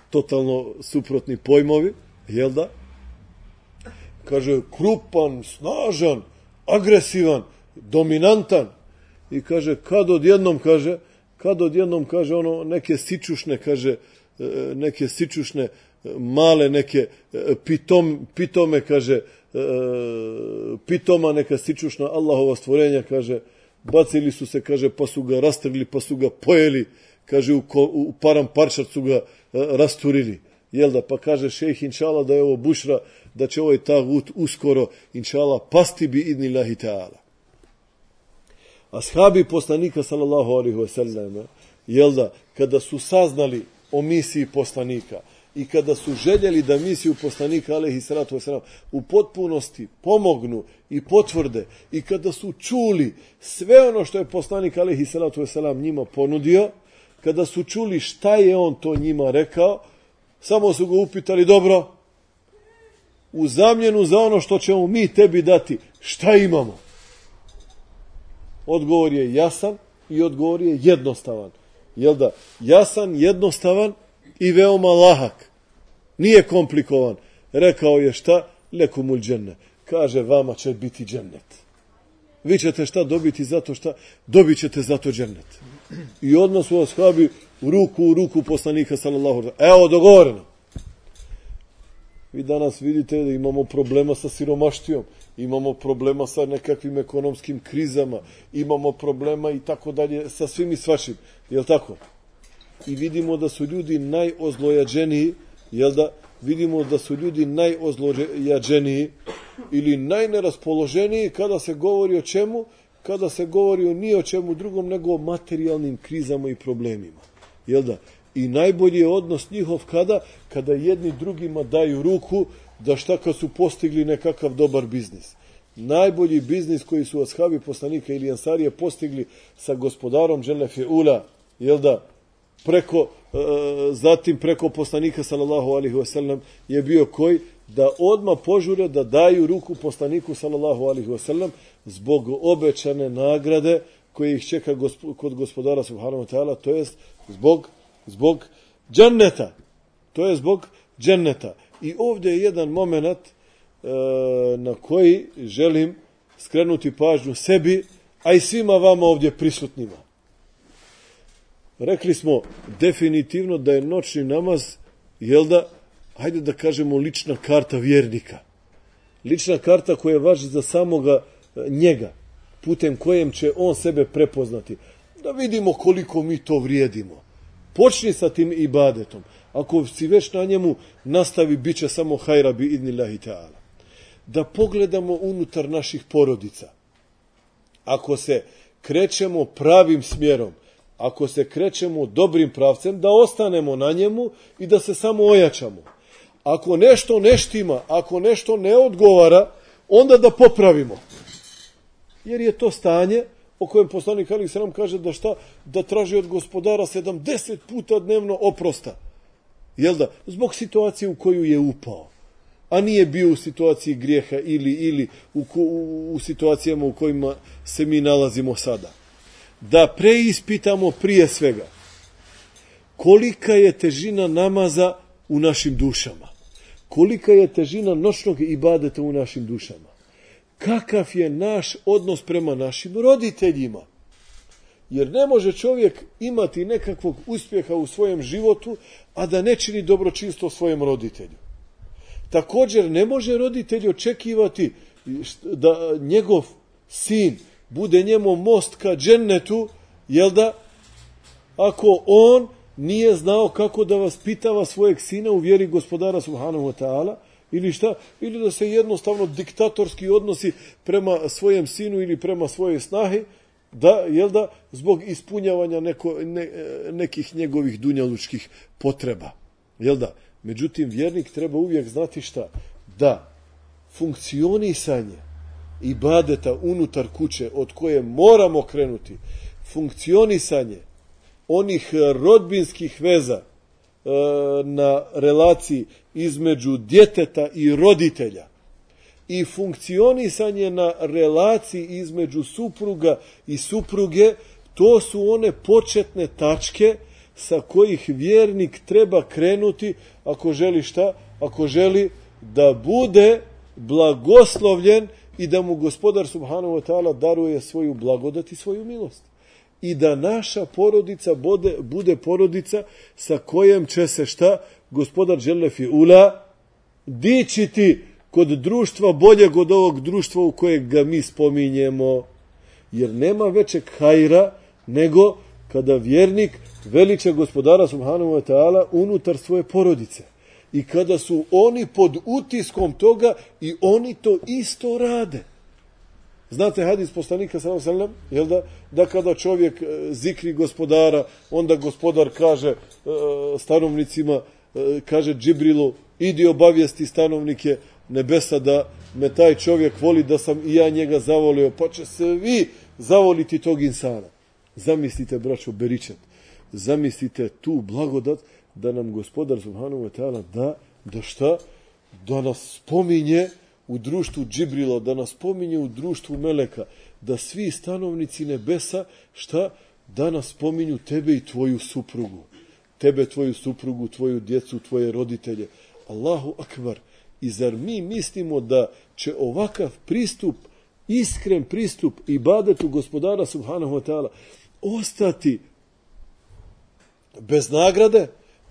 totalno suprotni pojmovi, jel da? Kaže, krupan, snažan, agresivan, dominantan. I kaže, kad odjednom, kaže, kad odjednom, kaže, ono, neke sičušne, kaže, e, neke sičušne, e, male neke e, pitom, pitome, kaže, pitoma neka sičušna Allahova stvorenja, kaže, bacili su se, kaže, pa su ga rastrgli, pa su ga pojeli, kaže, u, ko, u param parčar su ga rasturili. Jel da? Pa kaže šejh inšala da je ovo bušra, da će ovaj tagut uskoro, inšala, pasti bi idni lahi ta'ala. Ashabi poslanika, sallallahu alaihi wasallam, jel da, kada su saznali o misiji poslanika i kada su željeli da misiju poslanika, alihi salatu wasallam, u potpunosti pomognu i potvrde i kada su čuli sve ono što je poslanik, alihi salatu wasallam, njima ponudio, kada su čuli šta je on to njima rekao, samo su ga upitali, dobro, u zamljenu za ono što ćemo mi tebi dati, šta imamo? Odgovor je jasan i odgovor je jednostavan. Jel da? Jasan, jednostavan i veoma lahak. Nije komplikovan. Rekao je šta? Lekumul dženne. Kaže, vama će biti džennet. Vi ćete šta dobiti zato šta? Dobit ćete zato džennet. I odnos u ashabi u ruku u ruku poslanika sallallahu alejhi Evo dogovoreno. Vi danas vidite da imamo problema sa siromaštijom, imamo problema sa nekakvim ekonomskim krizama, imamo problema i tako dalje sa svim i svašim. Je li tako? I vidimo da su ljudi najozlojađeniji, jel da? Vidimo da su ljudi najozlojađeniji ili najneraspoloženiji kada se govori o čemu? Kada se govori o ni o čemu drugom nego o materijalnim krizama i problemima. Jel da? I najbolji je odnos njihov kada? Kada jedni drugima daju ruku da šta kad su postigli nekakav dobar biznis. Najbolji biznis koji su ashabi poslanika ili ansarije postigli sa gospodarom Dželefe Ula, jel da, preko, e, zatim preko poslanika sallallahu alihi wasallam je bio koji? Da odma požure da daju ruku poslaniku sallallahu alaihi wasallam zbog obećane nagrade koji ih čeka kod gospodara subhanahu wa ta'ala, to jest zbog zbog dženneta. To je zbog dženneta. I ovdje je jedan moment e, na koji želim skrenuti pažnju sebi, a i svima vama ovdje prisutnima. Rekli smo definitivno da je noćni namaz, jel da, hajde da kažemo lična karta vjernika. Lična karta koja važi za samoga e, njega, putem kojem će on sebe prepoznati. Da vidimo koliko mi to vrijedimo. Počni sa tim ibadetom. Ako si već na njemu nastavi, bit će samo hajra bi idni lahi ta'ala. Da pogledamo unutar naših porodica. Ako se krećemo pravim smjerom, ako se krećemo dobrim pravcem, da ostanemo na njemu i da se samo ojačamo. Ako nešto neštima, ako nešto ne odgovara, onda da popravimo. Jer je to stanje o kojem poslanik Ali Sram kaže da šta? Da traži od gospodara 70 puta dnevno oprosta. Jel da? Zbog situacije u koju je upao. A nije bio u situaciji grijeha ili, ili u, u, u situacijama u kojima se mi nalazimo sada. Da preispitamo prije svega kolika je težina namaza u našim dušama. Kolika je težina noćnog ibadeta u našim dušama kakav je naš odnos prema našim roditeljima. Jer ne može čovjek imati nekakvog uspjeha u svojem životu, a da ne čini dobročinstvo svojem roditelju. Također ne može roditelj očekivati da njegov sin bude njemu most ka džennetu, jel da, ako on nije znao kako da vas pitava svojeg sina u vjeri gospodara subhanahu wa ta'ala, ili šta, ili da se jednostavno diktatorski odnosi prema svojem sinu ili prema svojoj snahi, da, jel da, zbog ispunjavanja neko, ne, nekih njegovih dunjalučkih potreba. Jel da? Međutim, vjernik treba uvijek znati šta? Da funkcionisanje i badeta unutar kuće od koje moramo krenuti, funkcionisanje onih rodbinskih veza, E, na relaciji između djeteta i roditelja i funkcionisanje na relaciji između supruga i supruge, to su one početne tačke sa kojih vjernik treba krenuti ako želi šta? Ako želi da bude blagoslovljen i da mu gospodar subhanahu wa ta'ala daruje svoju blagodat i svoju milost. I da naša porodica bude, bude porodica sa kojom će se šta gospodar Želefi Ula dičiti kod društva boljeg od ovog društva u kojeg ga mi spominjemo. Jer nema većeg hajra nego kada vjernik veliče gospodara subhanahu wa ta'ala unutar svoje porodice. I kada su oni pod utiskom toga i oni to isto rade. Znate hadis poslanika sallallahu alejhi ve sellem, jel da da kada čovjek e, zikri gospodara, onda gospodar kaže e, stanovnicima e, kaže Džibrilu, idi obavijesti stanovnike nebesa da me taj čovjek voli da sam i ja njega zavolio, pa će se vi zavoliti tog insana. Zamislite, braćo Beričet, zamislite tu blagodat da nam gospodar Subhanahu wa ta'ala da, da šta? Da nas spominje u društvu Džibrila, da nas spominje u društvu Meleka, da svi stanovnici nebesa, šta? Da nas spominju tebe i tvoju suprugu. Tebe, tvoju suprugu, tvoju djecu, tvoje roditelje. Allahu akbar. I zar mi mislimo da će ovakav pristup, iskren pristup ibadetu gospodara Subhanahu wa ta'ala ostati bez nagrade,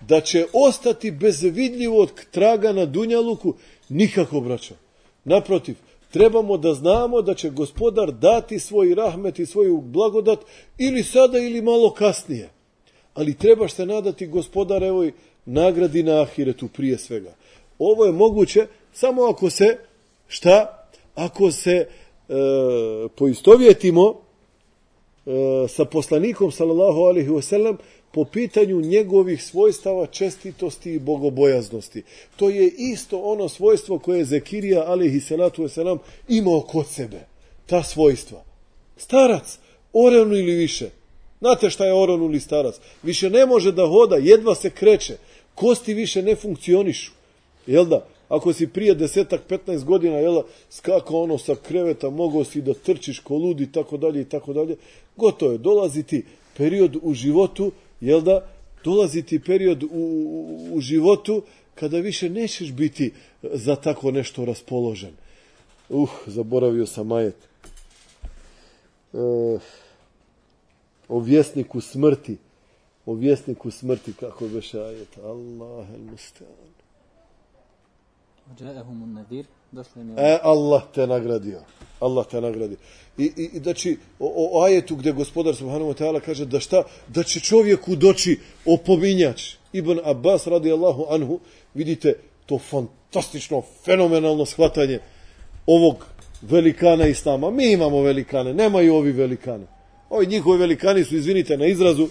da će ostati bez vidljivog traga na Dunjaluku, nikako braća. Naprotiv, trebamo da znamo da će gospodar dati svoj rahmet i svoju blagodat ili sada ili malo kasnije. Ali trebaš se nadati gospodarevoj nagradi na ahiretu prije svega. Ovo je moguće samo ako se, šta? Ako se e, poistovjetimo e, sa poslanikom, sallallahu alihi wasallam, po pitanju njegovih svojstava čestitosti i bogobojaznosti. To je isto ono svojstvo koje je Zekirija, alihi salatu wasalam, imao kod sebe. Ta svojstva. Starac, orenu ili više. Znate šta je oran ili starac? Više ne može da hoda, jedva se kreće. Kosti više ne funkcionišu. Jel da? Ako si prije desetak, 15 godina, jel skako ono sa kreveta, mogao si da trčiš ko ludi, tako dalje i tako dalje, gotovo je. Dolaziti period u životu, jel da, dolaziti period u, u, u životu kada više nećeš biti eh, za tako nešto raspoložen. Uh, zaboravio sam majet. E, o vjesniku smrti. O vjesniku smrti, kako beše ajet. Allah el mustan. E, Allah te nagradio. Allah te nagradio. I, i, i znači, o, o ajetu gdje gospodar Subhanahu wa ta'ala kaže da šta? Da će čovjeku doći opominjač. Ibn Abbas radijallahu anhu, vidite to fantastično, fenomenalno shvatanje ovog velikana Islama. Mi imamo velikane, nemaju ovi velikane. Ovi njihovi velikani su, izvinite na izrazu,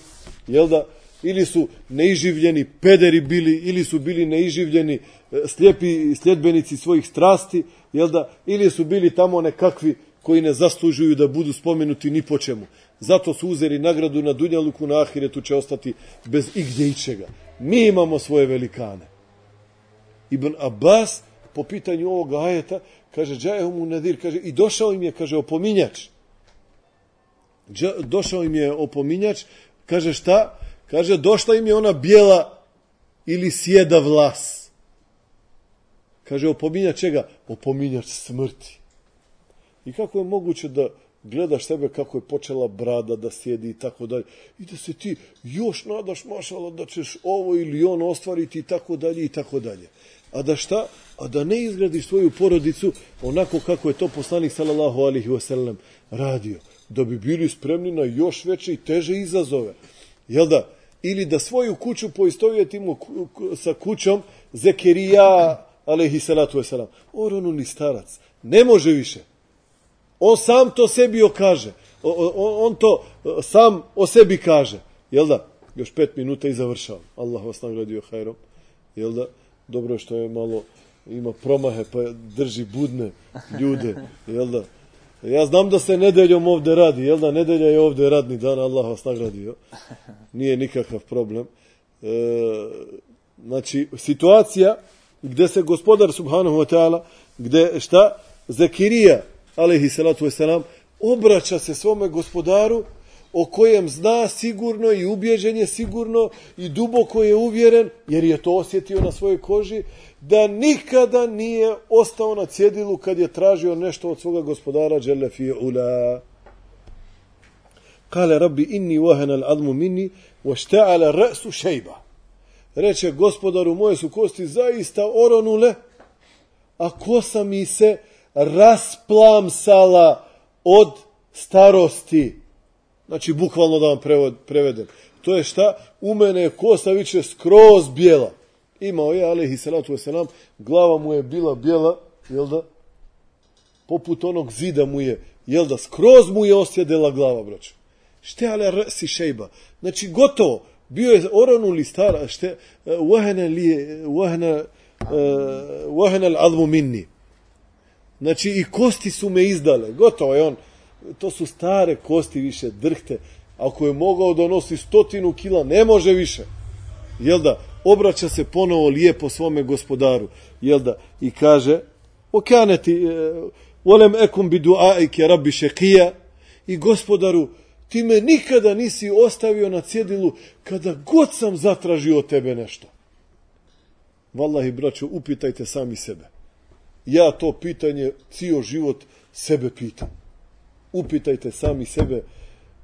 jel da, ili su neiživljeni pederi bili, ili su bili neiživljeni e, slijepi sljedbenici svojih strasti, jel da, ili su bili tamo nekakvi koji ne zaslužuju da budu spomenuti ni po čemu. Zato su uzeli nagradu na Dunjaluku, na Ahiretu će ostati bez igdje ičega. Mi imamo svoje velikane. Ibn Abbas, po pitanju ovog ajeta, kaže, džajehu nadir, kaže, i došao im je, kaže, opominjač. Došao im je opominjač, kaže, šta? Kaže, došla im je ona bijela ili sjeda vlas. Kaže, opominja čega? Opominjač smrti. I kako je moguće da gledaš sebe kako je počela brada da sjedi i tako dalje. I da se ti još nadaš mašala da ćeš ovo ili on ostvariti i tako dalje i tako dalje. A da šta? A da ne izgradiš svoju porodicu onako kako je to poslanik sallallahu alihi wasallam radio. Da bi bili spremni na još veće i teže izazove. Jel da? Ili da svoju kuću poistovjetimo sa kućom Zekerija alaihi salatu wasalam. Oronu ni starac. Ne može više. On sam to sebi okaže. On to sam o sebi kaže. Jel da? Još pet minuta i završavam. Allah vas nagradio hajrom. Jel da? Dobro što je malo ima promahe pa drži budne ljude. Jel da? Ja znam da se nedeljom ovde radi. Jel da? Nedelja je ovde radni dan. Allah vas nagradio. Nije nikakav problem. E, znači, situacija gdje se gospodar subhanahu wa ta'ala gdje šta? Zekirija, alaihi salatu wasalam, obraća se svome gospodaru o kojem zna sigurno i ubježen je sigurno i duboko je uvjeren, jer je to osjetio na svojoj koži, da nikada nije ostao na cjedilu kad je tražio nešto od svoga gospodara Đele ula. Kale rabbi inni wahana admu minni wa šta'ala ra'su šejba. Reče gospodaru moje su kosti zaista oronule, a kosa mi se rasplamsala od starosti. Znači, bukvalno da vam prevedem. To je šta? U mene je kosa više skroz bijela. Imao je, alihi salatu wasalam, glava mu je bila bijela, jel da? Poput onog zida mu je, jel da? Skroz mu je osjedela glava, braću. Šte ale si šejba. Znači, gotovo. Bio je oronuli stara, šte, eh, wahana li, wahana, eh, wahana l'admu minni. Znači, i kosti su me izdale. Gotovo je on. To su stare kosti više, drhte. Ako je mogao da nosi stotinu kila, ne može više. Jel da? Obraća se ponovo lijepo svome gospodaru. Jel da? I kaže, okaneti, e, volem ekum bi duaike rabbi šekija. I gospodaru, ti me nikada nisi ostavio na cjedilu kada god sam zatražio od tebe nešto. Wallahi, braćo, upitajte sami sebe. Ja to pitanje cijel život sebe pitam. Upitajte sami sebe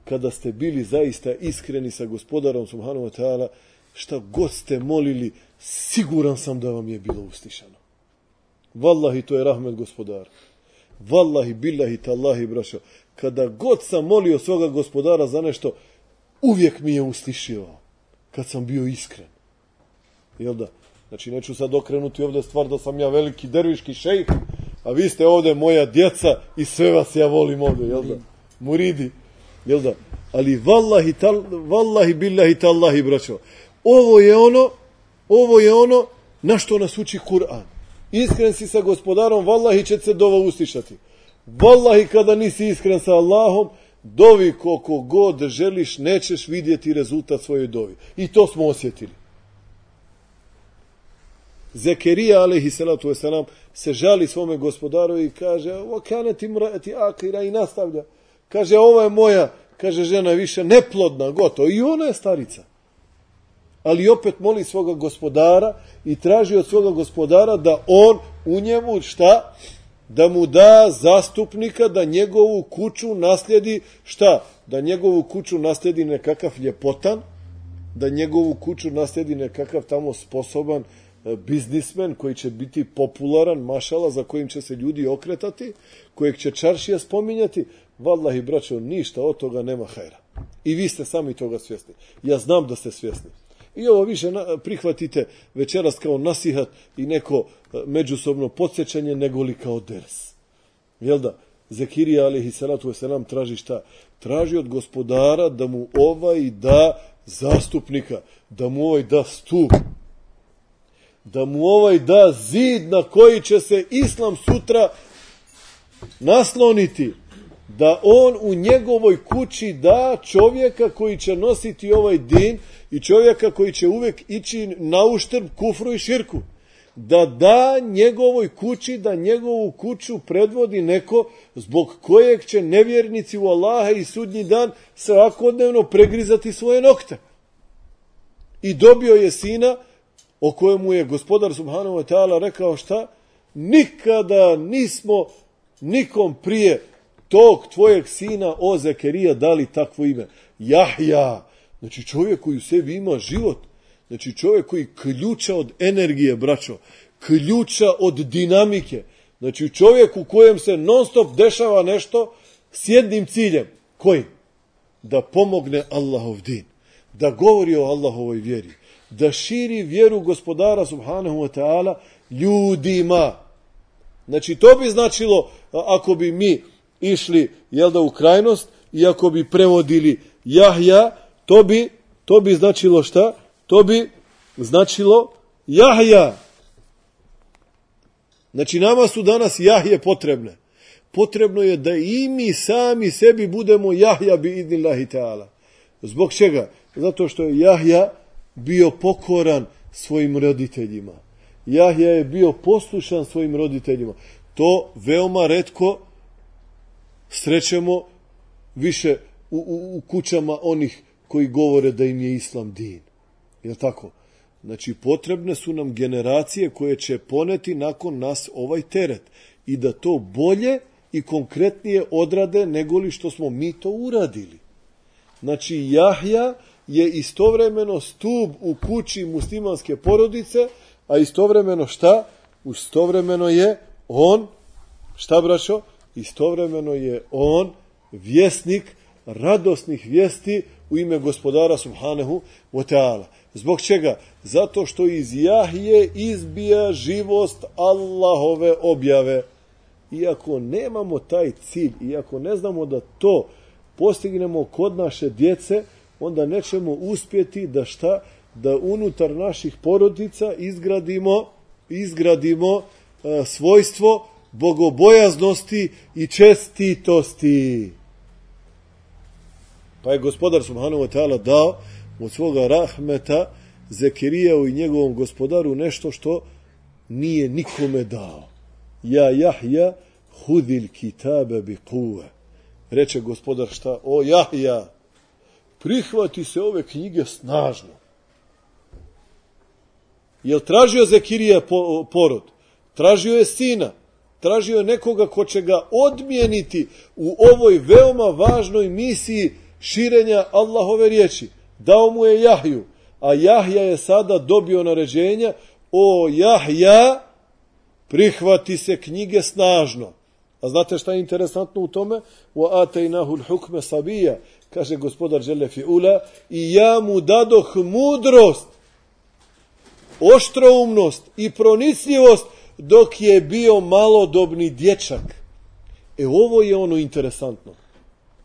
kada ste bili zaista iskreni sa gospodarom Subhanahu wa ta'ala, šta god ste molili, siguran sam da vam je bilo uslišano. Wallahi, to je rahmet gospodar. Wallahi, billahi, tallahi, brašo. Kada god sam molio svoga gospodara za nešto, uvijek mi je uslišio. Kad sam bio iskren. Jel da? Znači, neću sad okrenuti ovdje stvar da sam ja veliki derviški šejh, a vi ste ovdje moja djeca i sve vas ja volim ovdje, jel da? Muridi, jel da? Ali vallahi, tal, vallahi billahi tallahi, braćo, ovo je ono, ovo je ono na što nas uči Kur'an. Iskren si sa gospodarom, vallahi će se dova ustišati. Vallahi kada nisi iskren sa Allahom, dovi koliko god želiš, nećeš vidjeti rezultat svoje dovi. I to smo osjetili. Zekerija, alaihi salatu wasalam, se žali svome gospodaru i kaže, o kane ti mrati akira i nastavlja. Kaže, ova je moja, kaže, žena više neplodna, gotovo. I ona je starica. Ali opet moli svoga gospodara i traži od svoga gospodara da on u njemu šta? Da mu da zastupnika, da njegovu kuću naslijedi šta? Da njegovu kuću naslijedi nekakav ljepotan, da njegovu kuću naslijedi nekakav tamo sposoban, e, biznismen koji će biti popularan, mašala, za kojim će se ljudi okretati, kojeg će čaršija spominjati, vallahi braćo, ništa od toga nema hajra. I vi ste sami toga svjesni. Ja znam da ste svjesni. I ovo više prihvatite večeras kao nasihat i neko e, međusobno podsjećanje nego li kao ders. Jel da? Zekirija alihi salatu wasalam traži šta? Traži od gospodara da mu ovaj da zastupnika, da mu ovaj da stup, da mu ovaj da zid na koji će se islam sutra nasloniti, da on u njegovoj kući da čovjeka koji će nositi ovaj din i čovjeka koji će uvek ići na uštrb kufru i širku. Da da njegovoj kući, da njegovu kuću predvodi neko zbog kojeg će nevjernici u Allaha i sudnji dan svakodnevno pregrizati svoje nokte. I dobio je sina, o kojemu je gospodar Subhanahu wa ta'ala rekao šta? Nikada nismo nikom prije tog tvojeg sina o Zekerija dali takvo ime. Jahja. Znači čovjek koji u sebi ima život. Znači čovjek koji ključa od energije, braćo. Ključa od dinamike. Znači čovjek u kojem se non stop dešava nešto s jednim ciljem. Koji? Da pomogne Allahov din. Da govori o Allahovoj vjeri da širi vjeru gospodara subhanahu wa ta'ala ljudima. Znači, to bi značilo, ako bi mi išli, jel da, u krajnost, i ako bi prevodili Jahja, to bi, to bi značilo šta? To bi značilo Jahja. Znači, nama su danas Jahje potrebne. Potrebno je da i mi sami sebi budemo Jahja bi idnillahi ta'ala. Zbog čega? Zato što je Jahja bio pokoran svojim roditeljima. Jahja je bio poslušan svojim roditeljima. To veoma redko srećemo više u, u, u kućama onih koji govore da im je islam din. Je tako? Znači, potrebne su nam generacije koje će poneti nakon nas ovaj teret i da to bolje i konkretnije odrade nego li što smo mi to uradili. Znači, Jahja je istovremeno stub u kući muslimanske porodice, a istovremeno šta? Istovremeno je on, šta braćo? Istovremeno je on vjesnik radosnih vijesti u ime gospodara Subhanehu wa ta'ala. Zbog čega? Zato što iz Jahije izbija živost Allahove objave. Iako nemamo taj cilj, iako ne znamo da to postignemo kod naše djece, onda nećemo uspjeti da šta? Da unutar naših porodica izgradimo, izgradimo e, svojstvo bogobojaznosti i čestitosti. Pa je gospodar Subhanahu wa ta'ala dao od svoga rahmeta Zekirijau i njegovom gospodaru nešto što nije nikome dao. Ja Jahja hudil kitabe bi kuve. Reče gospodar šta? O Jahja, prihvati se ove knjige snažno. Jel tražio Zekirija porod? Tražio je sina. Tražio je nekoga ko će ga odmijeniti u ovoj veoma važnoj misiji širenja Allahove riječi. Dao mu je Jahju, a Jahja je sada dobio naređenja, o Jahja, prihvati se knjige snažno. A znate šta je interesantno u tome? Wa atainahu al-hukma sabija, kaže gospodar dželle fiula, i ja mu dadoh mudrost, oštroumnost i pronicljivost dok je bio malodobni dječak. E ovo je ono interesantno.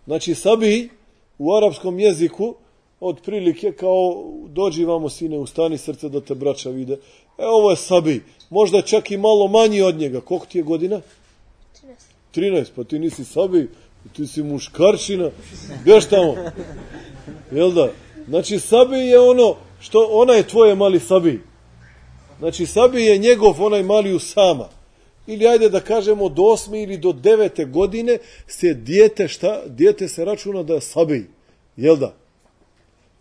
Znači, Sabi u arapskom jeziku otprilike kao dođi vamo sine ustani srce da te braća vide. E ovo je Sabi. Možda čak i malo manji od njega. Koliko ti je godina? 13. 13, pa ti nisi Sabi. Ti si muškarčina. Bješ tamo. Jel da? Znači Sabi je ono što ona je tvoje mali Sabi. Znači sabije njegov onaj mali Usama ili ajde da kažemo do osme ili do devete godine se dijete šta? Dijete se računa da je sabi. Jel da?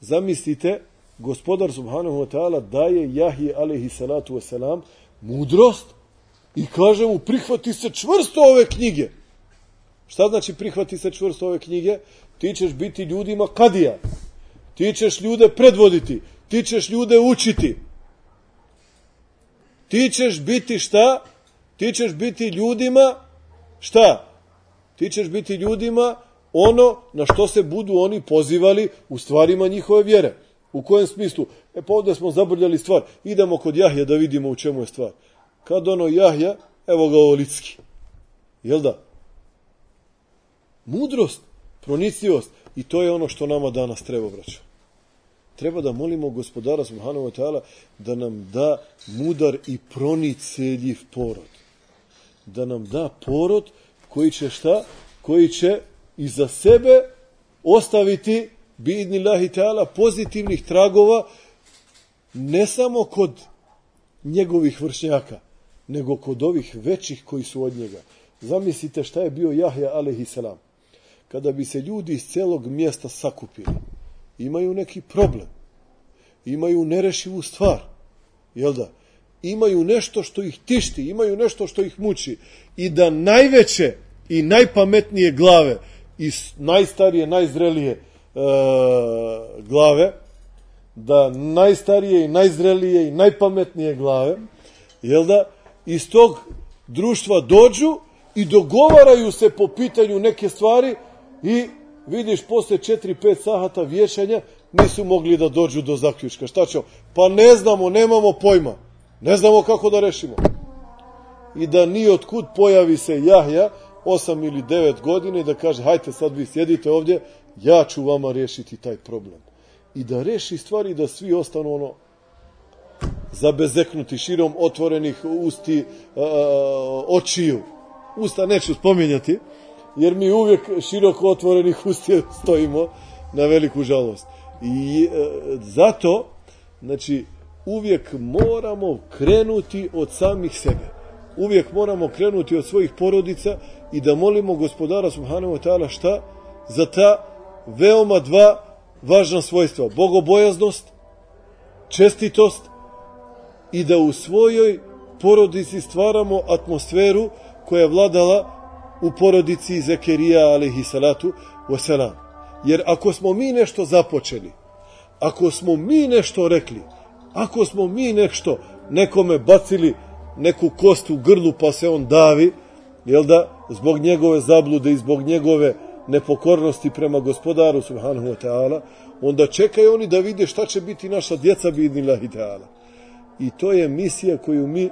Zamislite, gospodar subhanahu wa ta'ala daje Jahije alaihi salatu wa salam mudrost i kaže mu prihvati se čvrsto ove knjige. Šta znači prihvati se čvrsto ove knjige? Ti ćeš biti ljudima kadija. Ti ćeš ljude predvoditi. Ti ćeš ljude učiti. Ti ćeš biti šta? ti ćeš biti ljudima, šta? Ti ćeš biti ljudima ono na što se budu oni pozivali u stvarima njihove vjere. U kojem smislu? E pa ovdje smo zabrljali stvar. Idemo kod Jahja da vidimo u čemu je stvar. Kad ono Jahja, evo ga ovo litski. Jel da? Mudrost, pronicljivost. I to je ono što nama danas treba, braćo. Treba da molimo gospodara Subhanahu wa ta'ala da nam da mudar i proniceljiv porod da nam da porod koji će šta? Koji će iza sebe ostaviti bidni lahi ta'ala pozitivnih tragova ne samo kod njegovih vršnjaka, nego kod ovih većih koji su od njega. Zamislite šta je bio Jahja alaihi salam. Kada bi se ljudi iz celog mjesta sakupili, imaju neki problem, imaju nerešivu stvar, jel da? imaju nešto što ih tišti, imaju nešto što ih muči. I da najveće i najpametnije glave i najstarije, najzrelije e, glave, da najstarije i najzrelije i najpametnije glave, jel da, iz tog društva dođu i dogovaraju se po pitanju neke stvari i vidiš posle 4-5 sahata vješanja nisu mogli da dođu do zaključka. Šta ćemo? Pa ne znamo, nemamo pojma. Ne znamo kako da rešimo. I da ni od kud pojavi se Jahja, osam ili devet godine, da kaže, hajte sad vi sjedite ovdje, ja ću vama rešiti taj problem. I da reši stvari da svi ostanu ono zabezeknuti širom otvorenih usti uh, očiju. Usta neću spominjati, jer mi uvijek široko otvorenih usti stojimo na veliku žalost. I e, zato, znači, uvijek moramo krenuti od samih sebe. uvijek moramo krenuti od svojih porodica i da molimo gospodara subhanahu wa ta'ala šta? Za ta veoma dva važna svojstva. Bogobojaznost, čestitost i da u svojoj porodici stvaramo atmosferu koja je vladala u porodici Zekerija alaihi salatu wasalam. Jer ako smo mi nešto započeli, ako smo mi nešto rekli, ako smo mi nešto nekome bacili neku kost u grlu pa se on davi, jel da, zbog njegove zablude i zbog njegove nepokornosti prema gospodaru subhanahu wa ta'ala, onda čekaju oni da vide šta će biti naša djeca bidni lahi ta'ala. I to je misija koju mi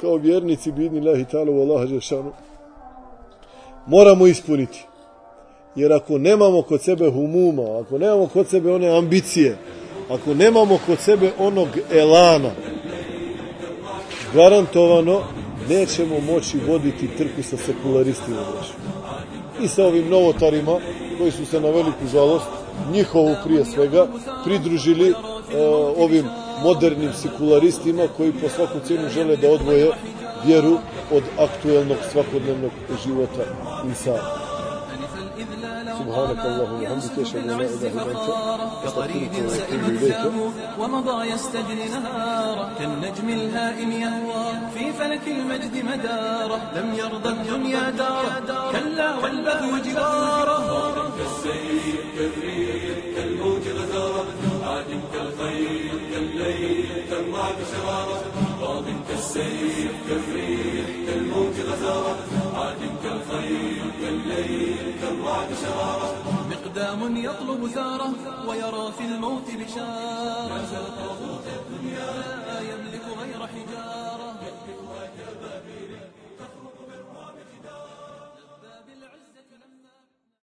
kao vjernici bidni lahi ta'ala u Allaha Žešanu moramo ispuniti. Jer ako nemamo kod sebe humuma, ako nemamo kod sebe one ambicije, ako nemamo kod sebe onog elana, garantovano nećemo moći voditi trku sa sekularistima. I sa ovim novotarima koji su se na veliku žalost, njihovu prije svega, pridružili e, ovim modernim sekularistima koji po svaku cijenu žele da odvoje vjeru od aktuelnog svakodnevnog života insana. سبحانك اللهم وبحمدك أشهد أن لا إله إلا أنت أستغفرك وأتوب إليك. ومضى يستجري نهارا كالنجم الهائم يهوى في فلك المجد مداره لم يرضى الدنيا داره كلا والبذو جواره كالسيف كالريح كالموج غزاره عاد كالخير كالليل كالرعد شراره السيف غزارة كالخيل كالليل كالرعد شرارة. مقدام يطلب زارة ويرى في الموت بشارة. نزل طاغوت الدنيا.